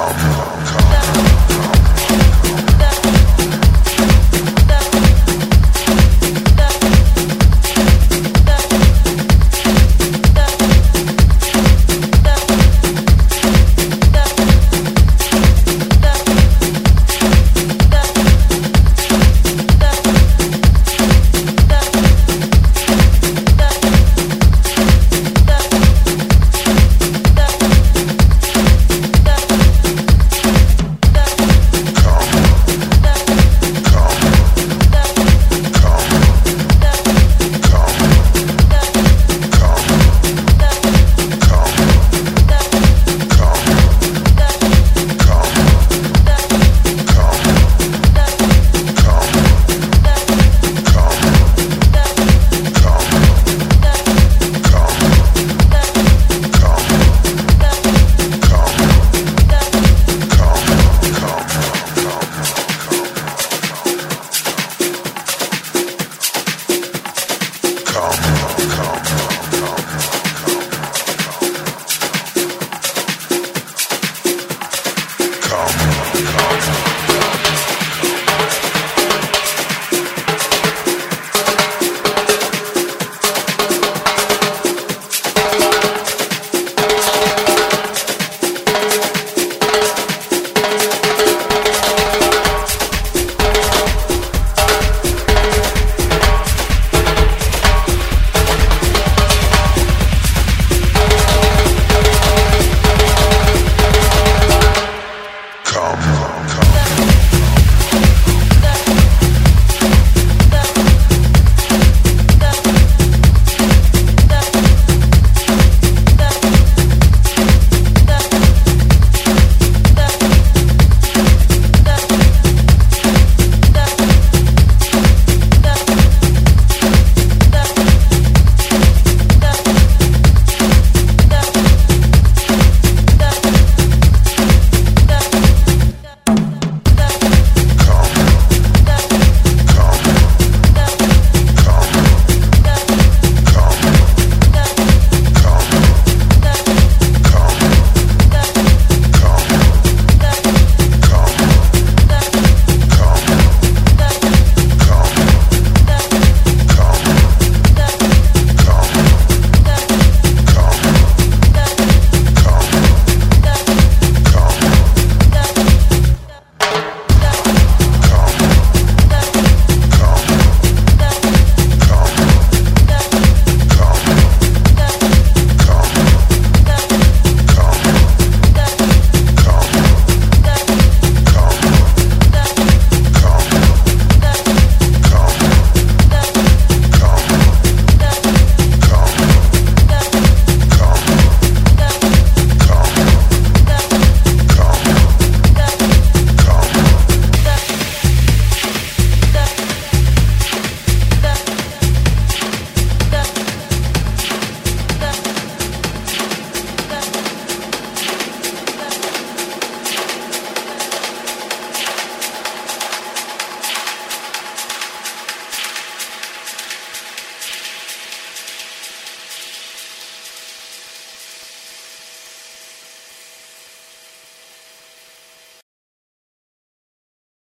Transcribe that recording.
come,